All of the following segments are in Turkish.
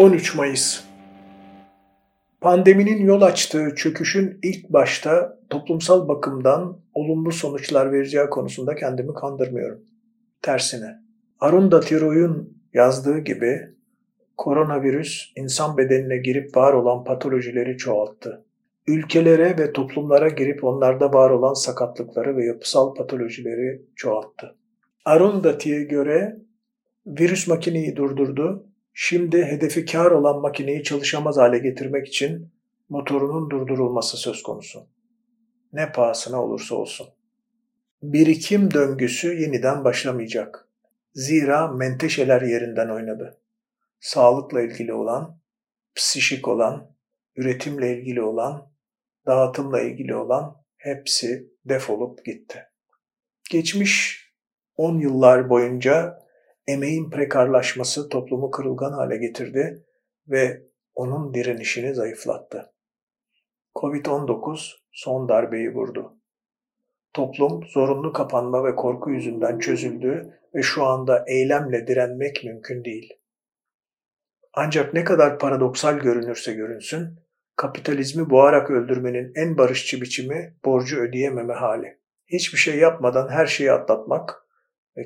13 Mayıs Pandeminin yol açtığı çöküşün ilk başta toplumsal bakımdan olumlu sonuçlar vereceği konusunda kendimi kandırmıyorum. Tersine, Arunda Tiroy'un yazdığı gibi koronavirüs insan bedenine girip var olan patolojileri çoğalttı. Ülkelere ve toplumlara girip onlarda var olan sakatlıkları ve yapısal patolojileri çoğalttı. Arundati'ye göre virüs makineyi durdurdu Şimdi hedefi kar olan makineyi çalışamaz hale getirmek için motorunun durdurulması söz konusu. Ne pahasına olursa olsun. Birikim döngüsü yeniden başlamayacak. Zira menteşeler yerinden oynadı. Sağlıkla ilgili olan, psişik olan, üretimle ilgili olan, dağıtımla ilgili olan hepsi defolup gitti. Geçmiş 10 yıllar boyunca emeğin prekarlaşması toplumu kırılgan hale getirdi ve onun direnişini zayıflattı. Covid-19 son darbeyi vurdu. Toplum zorunlu kapanma ve korku yüzünden çözüldü ve şu anda eylemle direnmek mümkün değil. Ancak ne kadar paradoksal görünürse görünsün, kapitalizmi boğarak öldürmenin en barışçı biçimi borcu ödeyememe hali. Hiçbir şey yapmadan her şeyi atlatmak,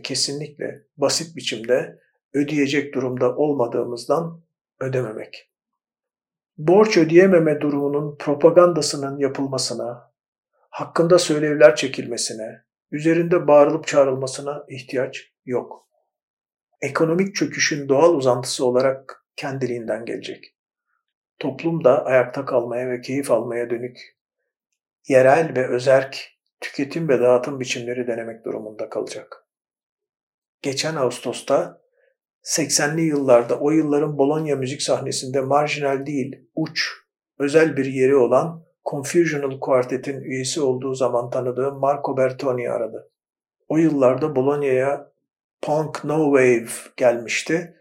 kesinlikle basit biçimde ödeyecek durumda olmadığımızdan ödememek. Borç ödeyememe durumunun propagandasının yapılmasına, hakkında söylevler çekilmesine, üzerinde bağırılıp çağrılmasına ihtiyaç yok. Ekonomik çöküşün doğal uzantısı olarak kendiliğinden gelecek. Toplum da ayakta kalmaya ve keyif almaya dönük yerel ve özerk tüketim ve dağıtım biçimleri denemek durumunda kalacak geçen Ağustos'ta 80'li yıllarda o yılların Bologna müzik sahnesinde marjinal değil, uç, özel bir yeri olan Confusional Quartet'in üyesi olduğu zaman tanıdığım Marco Bertoni aradı. O yıllarda Bologna'ya Punk No Wave gelmişti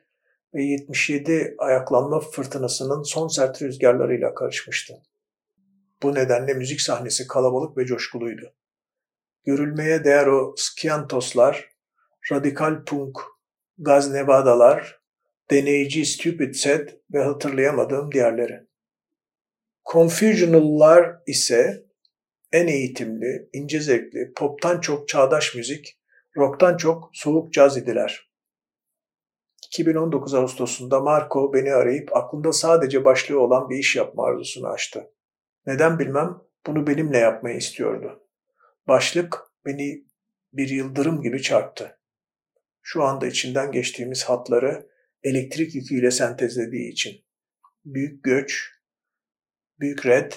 ve 77 ayaklanma fırtınasının son sert rüzgarlarıyla karışmıştı. Bu nedenle müzik sahnesi kalabalık ve coşkuluydu. Görülmeye değer o skiantoslar, radikal punk, gaz nevadalar, deneyici stupid set ve hatırlayamadığım diğerleri. Confusional'lar ise en eğitimli, ince zevkli, poptan çok çağdaş müzik, rocktan çok soğuk caz idiler. 2019 Ağustos'unda Marco beni arayıp aklında sadece başlığı olan bir iş yapma arzusunu açtı. Neden bilmem bunu benimle yapmayı istiyordu. Başlık beni bir yıldırım gibi çarptı şu anda içinden geçtiğimiz hatları elektrik yüküyle sentezlediği için. Büyük göç, büyük red,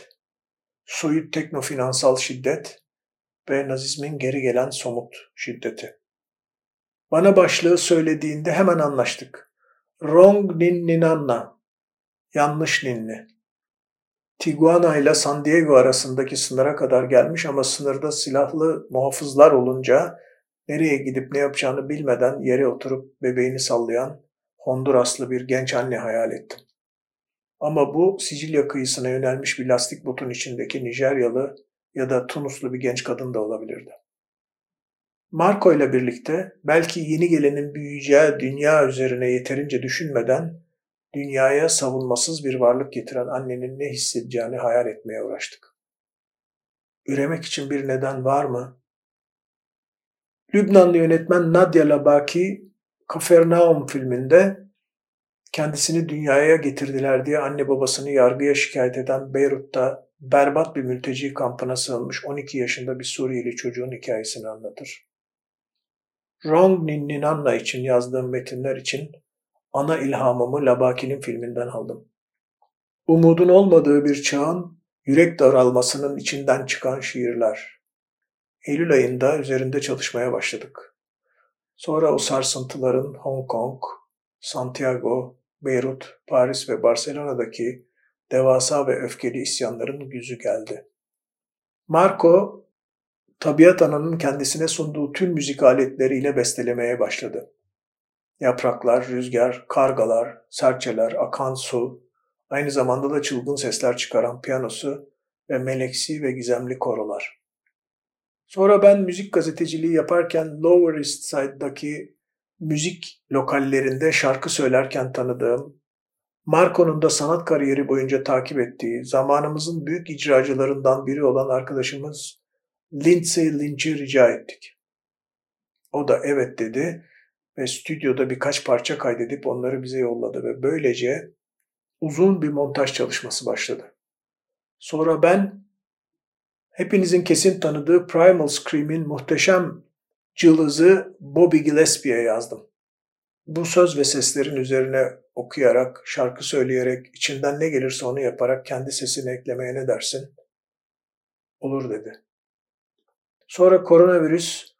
soyut teknofinansal şiddet ve nazizmin geri gelen somut şiddeti. Bana başlığı söylediğinde hemen anlaştık. Wrong Ninninanna, yanlış ninni. Tijuana ile San Diego arasındaki sınıra kadar gelmiş ama sınırda silahlı muhafızlar olunca nereye gidip ne yapacağını bilmeden yere oturup bebeğini sallayan Honduraslı bir genç anne hayal ettim. Ama bu Sicilya kıyısına yönelmiş bir lastik botun içindeki Nijeryalı ya da Tunuslu bir genç kadın da olabilirdi. Marco ile birlikte belki yeni gelenin büyüyeceği dünya üzerine yeterince düşünmeden dünyaya savunmasız bir varlık getiren annenin ne hissedeceğini hayal etmeye uğraştık. Üremek için bir neden var mı? Lübnanlı yönetmen Nadia Labaki Kafernaum filminde kendisini dünyaya getirdiler diye anne babasını yargıya şikayet eden Beyrut'ta berbat bir mülteci kampına sığınmış 12 yaşında bir Suriyeli çocuğun hikayesini anlatır. Wrong Ninninanna için yazdığım metinler için ana ilhamımı Labaki'nin filminden aldım. Umudun olmadığı bir çağın yürek daralmasının içinden çıkan şiirler. Eylül ayında üzerinde çalışmaya başladık. Sonra o sarsıntıların Hong Kong, Santiago, Beyrut, Paris ve Barcelona'daki devasa ve öfkeli isyanların yüzü geldi. Marco, tabiat ananın kendisine sunduğu tüm müzik aletleriyle bestelemeye başladı. Yapraklar, rüzgar, kargalar, serçeler, akan su, aynı zamanda da çılgın sesler çıkaran piyanosu ve meleksi ve gizemli korolar. Sonra ben müzik gazeteciliği yaparken Lower East Side'daki müzik lokallerinde şarkı söylerken tanıdığım, Marco'nun da sanat kariyeri boyunca takip ettiği, zamanımızın büyük icracılarından biri olan arkadaşımız Lindsay Lynch'i rica ettik. O da evet dedi ve stüdyoda birkaç parça kaydedip onları bize yolladı ve böylece uzun bir montaj çalışması başladı. Sonra ben hepinizin kesin tanıdığı Primal Scream'in muhteşem cılızı Bobby Gillespie'ye yazdım. Bu söz ve seslerin üzerine okuyarak, şarkı söyleyerek, içinden ne gelirse onu yaparak kendi sesini eklemeye ne dersin? Olur dedi. Sonra koronavirüs,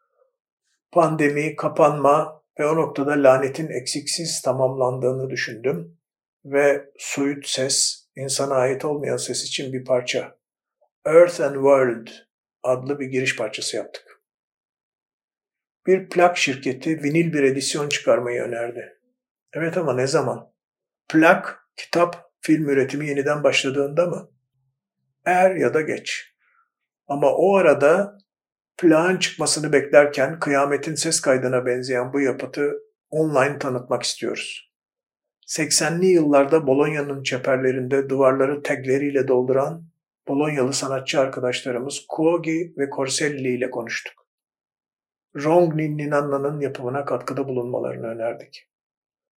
pandemi, kapanma ve o noktada lanetin eksiksiz tamamlandığını düşündüm ve soyut ses, insana ait olmayan ses için bir parça. Earth and World adlı bir giriş parçası yaptık. Bir plak şirketi vinil bir edisyon çıkarmayı önerdi. Evet ama ne zaman? Plak, kitap, film üretimi yeniden başladığında mı? Er ya da geç. Ama o arada plağın çıkmasını beklerken kıyametin ses kaydına benzeyen bu yapıtı online tanıtmak istiyoruz. 80'li yıllarda Bolonya'nın çeperlerinde duvarları tagleriyle dolduran Bolonyalı sanatçı arkadaşlarımız Kuogi ve Corselli ile konuştuk. Rongnin Ninanna'nın yapımına katkıda bulunmalarını önerdik.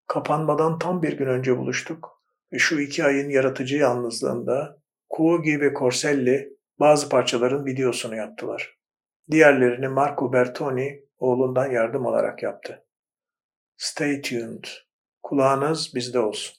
Kapanmadan tam bir gün önce buluştuk ve şu iki ayın yaratıcı yalnızlığında Kuogi ve Corselli bazı parçaların videosunu yaptılar. Diğerlerini Marco Bertoni oğlundan yardım alarak yaptı. Stay tuned. Kulağınız bizde olsun.